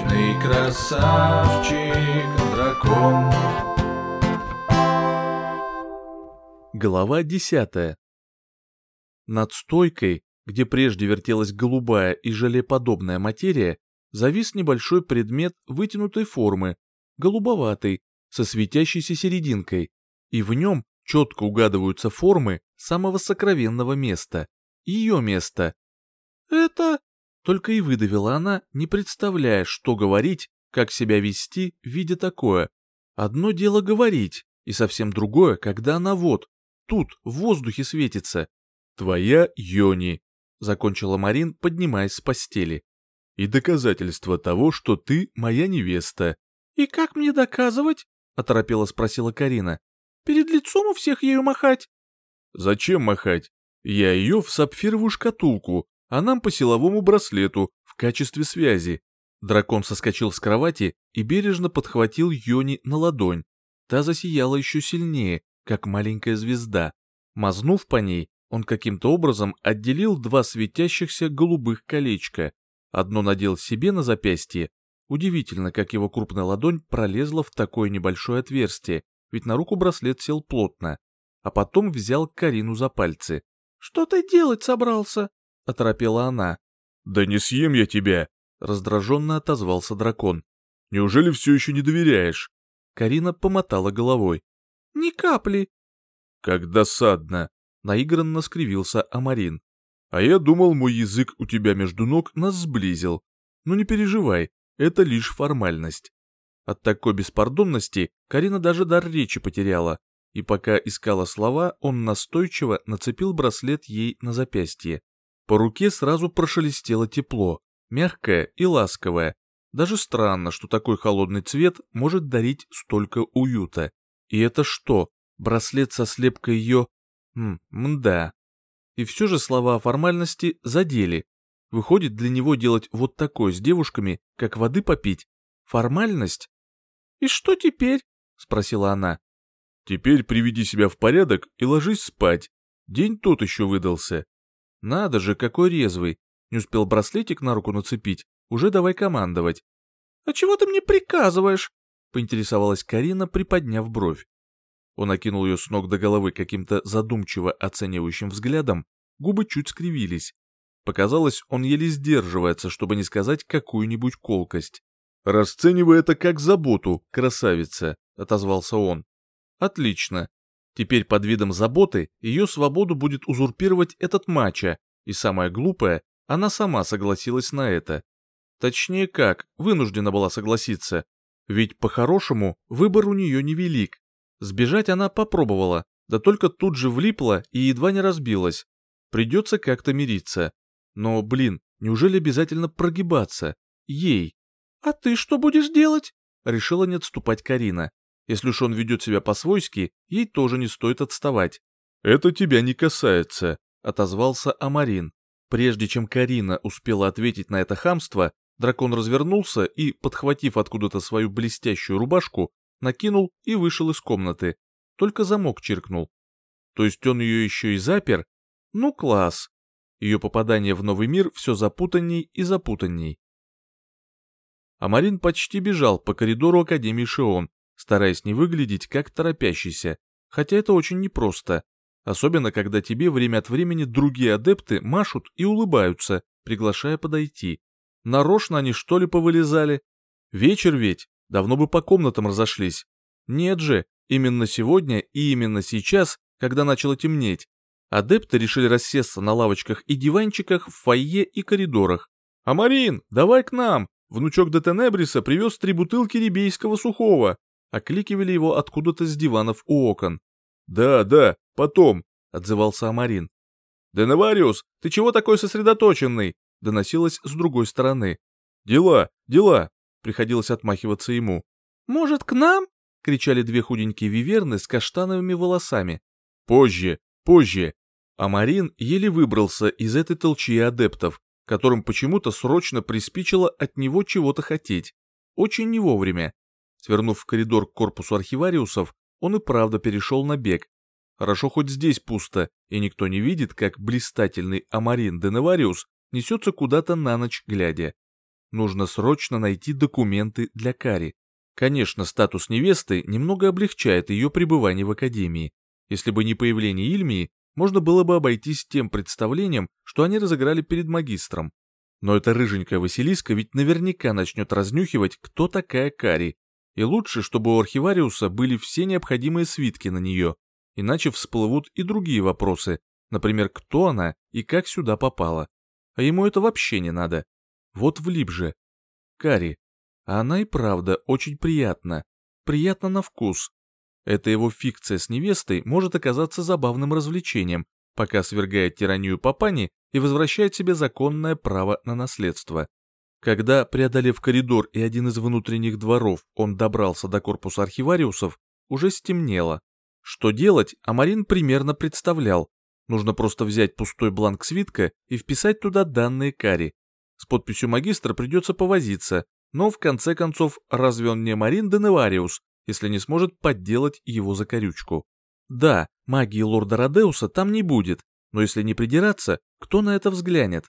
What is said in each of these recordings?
Вечный красавчик, дракон. Глава десятая. Над стойкой, где прежде вертелась голубая и желеподобная материя, завис небольшой предмет вытянутой формы, голубоватый, со светящейся серединкой, и в нем четко угадываются формы самого сокровенного места, ее места. «Это...» — только и выдавила она, не представляя, что говорить, как себя вести, видя такое. Одно дело говорить, и совсем другое, когда она вот, тут, в воздухе светится. «Твоя Йони», — закончила Марин, поднимаясь с постели. «И доказательство того, что ты моя невеста». «И как мне доказывать?» — оторопела спросила Карина. «Перед лицом у всех ею махать?» «Зачем махать? Я ее в сапфировую шкатулку, а нам по силовому браслету в качестве связи». Дракон соскочил с кровати и бережно подхватил Йони на ладонь. Та засияла еще сильнее, как маленькая звезда. Мазнув по ней, он каким-то образом отделил два светящихся голубых колечка. Одно надел себе на запястье. Удивительно, как его крупная ладонь пролезла в такое небольшое отверстие, ведь на руку браслет сел плотно. А потом взял Карину за пальцы. «Что ты делать собрался?» — оторопела она. «Да не съем я тебя!» — раздраженно отозвался дракон. «Неужели все еще не доверяешь?» Карина помотала головой. «Ни капли». «Как досадно!» — наигранно скривился Амарин. «А я думал, мой язык у тебя между ног нас сблизил. Ну не переживай, это лишь формальность». От такой беспардонности Карина даже дар речи потеряла, и пока искала слова, он настойчиво нацепил браслет ей на запястье. По руке сразу прошелестело тепло, мягкое и ласковое. Даже странно, что такой холодный цвет может дарить столько уюта. И это что, браслет со слепкой ее... М, мда. И все же слова о формальности задели. Выходит, для него делать вот такое с девушками, как воды попить, формальность? «И что теперь?» — спросила она. «Теперь приведи себя в порядок и ложись спать. День тот еще выдался». «Надо же, какой резвый. Не успел браслетик на руку нацепить, уже давай командовать». «А чего ты мне приказываешь?» — поинтересовалась Карина, приподняв бровь. Он окинул ее с ног до головы каким-то задумчиво оценивающим взглядом, губы чуть скривились. Показалось, он еле сдерживается, чтобы не сказать какую-нибудь колкость. «Расценивай это как заботу, красавица», — отозвался он. «Отлично. Теперь под видом заботы ее свободу будет узурпировать этот мача, и самое глупое, она сама согласилась на это. Точнее как, вынуждена была согласиться. Ведь по-хорошему выбор у нее невелик. Сбежать она попробовала, да только тут же влипла и едва не разбилась. Придется как-то мириться. Но, блин, неужели обязательно прогибаться? Ей. «А ты что будешь делать?» Решила не отступать Карина. Если уж он ведет себя по-свойски, ей тоже не стоит отставать. «Это тебя не касается», — отозвался Амарин. Прежде чем Карина успела ответить на это хамство, дракон развернулся и, подхватив откуда-то свою блестящую рубашку, накинул и вышел из комнаты. Только замок чиркнул. То есть он ее еще и запер? Ну, класс. Ее попадание в новый мир все запутанней и запутанней. Амарин почти бежал по коридору Академии Шион, стараясь не выглядеть как торопящийся, хотя это очень непросто, особенно когда тебе время от времени другие адепты машут и улыбаются, приглашая подойти. Нарочно они что ли повылезали? Вечер ведь, давно бы по комнатам разошлись. Нет же, именно сегодня и именно сейчас, когда начало темнеть, адепты решили рассесться на лавочках и диванчиках в фойе и коридорах. «Амарин, давай к нам! Внучок Детенебриса привез три бутылки рибейского сухого!» Окликивали его откуда-то с диванов у окон. «Да, да, потом», — отзывался Амарин. «Деневариус, ты чего такой сосредоточенный?» — доносилось с другой стороны. «Дела, дела», Приходилось отмахиваться ему. «Может, к нам?» — кричали две худенькие виверны с каштановыми волосами. «Позже, позже!» А Марин еле выбрался из этой толчьи адептов, которым почему-то срочно приспичило от него чего-то хотеть. Очень не вовремя. Свернув в коридор к корпусу архивариусов, он и правда перешел на бег. Хорошо хоть здесь пусто, и никто не видит, как блистательный Амарин Деневариус несется куда-то на ночь глядя. Нужно срочно найти документы для Кари. Конечно, статус невесты немного облегчает ее пребывание в академии. Если бы не появление Ильмии, можно было бы обойтись тем представлением, что они разыграли перед магистром. Но эта рыженькая Василиска ведь наверняка начнет разнюхивать, кто такая Кари. И лучше, чтобы у архивариуса были все необходимые свитки на нее, иначе всплывут и другие вопросы, например, кто она и как сюда попала. А ему это вообще не надо. Вот влип же. Кари. А она и правда очень приятна. Приятна на вкус. Эта его фикция с невестой может оказаться забавным развлечением, пока свергает тиранию Папани и возвращает себе законное право на наследство. Когда, преодолев коридор и один из внутренних дворов, он добрался до корпуса архивариусов, уже стемнело. Что делать, Амарин примерно представлял. Нужно просто взять пустой бланк свитка и вписать туда данные Кари. С подписью магистра придется повозиться, но в конце концов, разве он не Марин Деневариус, если не сможет подделать его закорючку? Да, магии лорда Родеуса там не будет, но если не придираться, кто на это взглянет?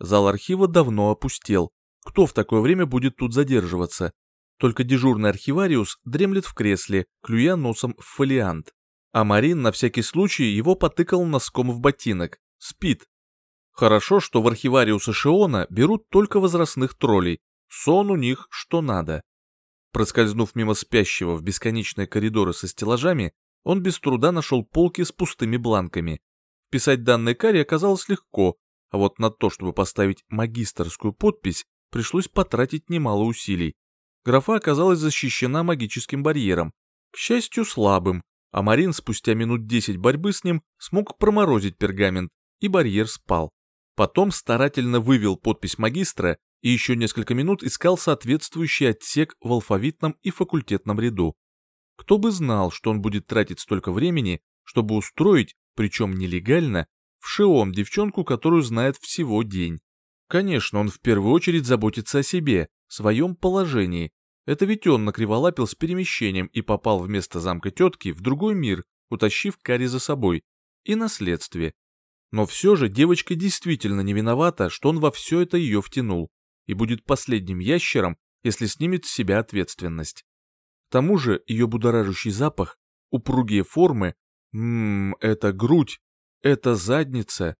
Зал архива давно опустел. Кто в такое время будет тут задерживаться? Только дежурный архивариус дремлет в кресле, клюя носом в фолиант. А Марин на всякий случай его потыкал носком в ботинок. Спит. Хорошо, что в архивариуса Шиона берут только возрастных троллей. Сон у них что надо. Проскользнув мимо спящего в бесконечные коридоры со стеллажами, он без труда нашел полки с пустыми бланками. Писать данные Кари оказалось легко, а вот на то, чтобы поставить магистрскую подпись, пришлось потратить немало усилий. Графа оказалась защищена магическим барьером, к счастью, слабым, а Марин спустя минут 10 борьбы с ним смог проморозить пергамент, и барьер спал. Потом старательно вывел подпись магистра и еще несколько минут искал соответствующий отсек в алфавитном и факультетном ряду. Кто бы знал, что он будет тратить столько времени, чтобы устроить, причем нелегально, в шеом девчонку, которую знает всего день. Конечно, он в первую очередь заботится о себе, своем положении. Это ведь он накриволапил с перемещением и попал вместо замка тетки в другой мир, утащив Кари за собой. И наследствие. Но все же девочка действительно не виновата, что он во все это ее втянул, и будет последним ящером, если снимет с себя ответственность. К тому же ее будоражащий запах, упругие формы, ммм, это грудь, это задница.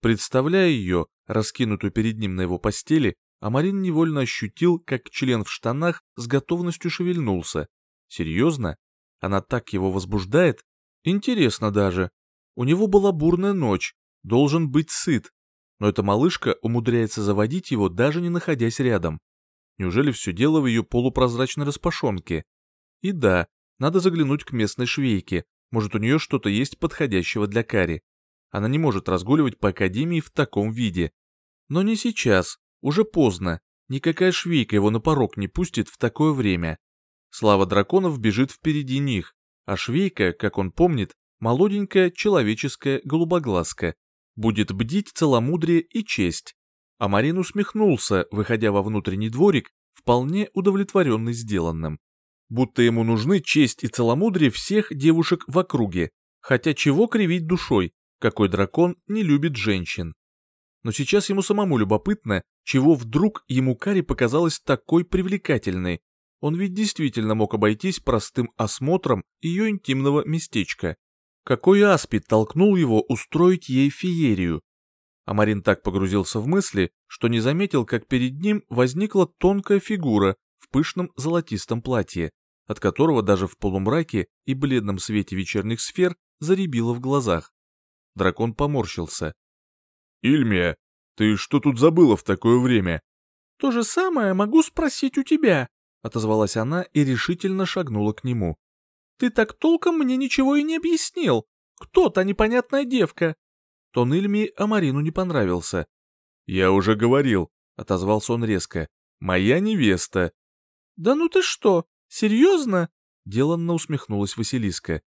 Представляя ее, раскинутую перед ним на его постели, Амарин невольно ощутил, как член в штанах с готовностью шевельнулся. Серьезно? Она так его возбуждает? Интересно даже. У него была бурная ночь, должен быть сыт. Но эта малышка умудряется заводить его, даже не находясь рядом. Неужели все дело в ее полупрозрачной распашонке? И да, надо заглянуть к местной швейке, может у нее что-то есть подходящего для Кари. Она не может разгуливать по академии в таком виде. Но не сейчас, уже поздно, никакая швейка его на порог не пустит в такое время. Слава драконов бежит впереди них, а швейка, как он помнит, молоденькая человеческая голубоглазка, будет бдить целомудрие и честь. А Марин усмехнулся, выходя во внутренний дворик, вполне удовлетворенный сделанным будто ему нужны честь и целомудрие всех девушек в округе, хотя чего кривить душой, какой дракон не любит женщин. Но сейчас ему самому любопытно, чего вдруг ему Кари показалась такой привлекательной. Он ведь действительно мог обойтись простым осмотром ее интимного местечка. Какой аспид толкнул его устроить ей феерию? А Марин так погрузился в мысли, что не заметил, как перед ним возникла тонкая фигура в пышном золотистом платье, от которого даже в полумраке и бледном свете вечерних сфер заребило в глазах. Дракон поморщился. «Ильмия, ты что тут забыла в такое время?» «То же самое могу спросить у тебя», — отозвалась она и решительно шагнула к нему. «Ты так толком мне ничего и не объяснил. Кто та непонятная девка?» Тон Ильми Амарину не понравился. «Я уже говорил», — отозвался он резко. «Моя невеста». «Да ну ты что, серьезно?» — деланно усмехнулась Василиска.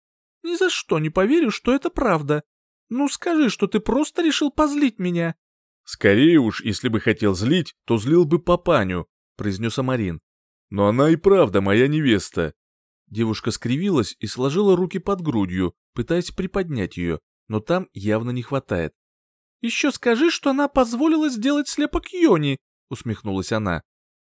«Ни за что не поверю, что это правда. Ну скажи, что ты просто решил позлить меня». «Скорее уж, если бы хотел злить, то злил бы папаню», — произнес Амарин. «Но она и правда моя невеста». Девушка скривилась и сложила руки под грудью, пытаясь приподнять ее, но там явно не хватает. «Еще скажи, что она позволила сделать слепок Йони. — усмехнулась она.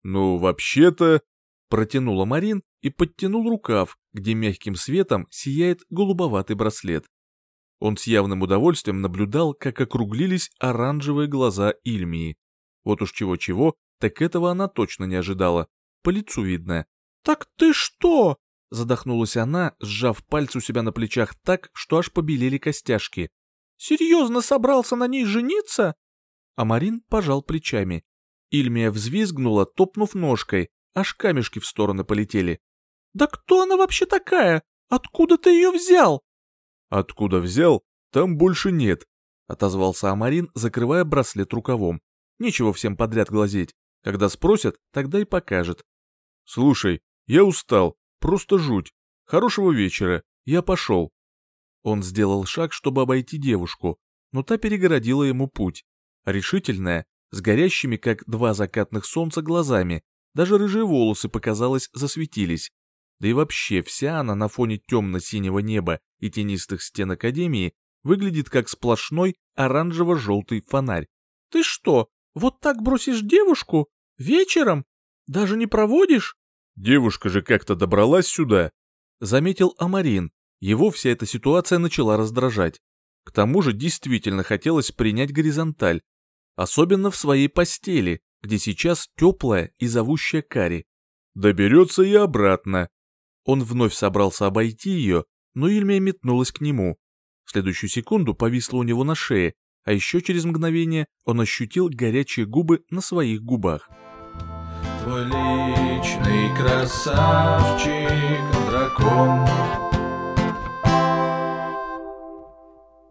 «Ну, вообще-то...» — протянула Марин и подтянул рукав, где мягким светом сияет голубоватый браслет. Он с явным удовольствием наблюдал, как округлились оранжевые глаза Ильмии. Вот уж чего-чего, так этого она точно не ожидала. По лицу видно. «Так ты что?» — задохнулась она, сжав пальцы у себя на плечах так, что аж побелели костяшки. «Серьезно собрался на ней жениться?» А Марин пожал плечами. Ильмия взвизгнула, топнув ножкой, аж камешки в стороны полетели. «Да кто она вообще такая? Откуда ты ее взял?» «Откуда взял? Там больше нет», — отозвался Амарин, закрывая браслет рукавом. «Нечего всем подряд глазеть. Когда спросят, тогда и покажет». «Слушай, я устал, просто жуть. Хорошего вечера, я пошел». Он сделал шаг, чтобы обойти девушку, но та перегородила ему путь. Решительная, с горящими, как два закатных солнца, глазами, даже рыжие волосы, показалось, засветились. Да и вообще вся она на фоне темно-синего неба и тенистых стен Академии выглядит как сплошной оранжево-желтый фонарь. «Ты что, вот так бросишь девушку? Вечером? Даже не проводишь?» «Девушка же как-то добралась сюда», — заметил Амарин. Его вся эта ситуация начала раздражать. К тому же действительно хотелось принять горизонталь, особенно в своей постели, где сейчас теплая и зовущая Кари. «Доберется и обратно», он вновь собрался обойти ее, но Ильмия метнулась к нему. В следующую секунду повисла у него на шее, а еще через мгновение он ощутил горячие губы на своих губах. Твой личный красавчик, дракон,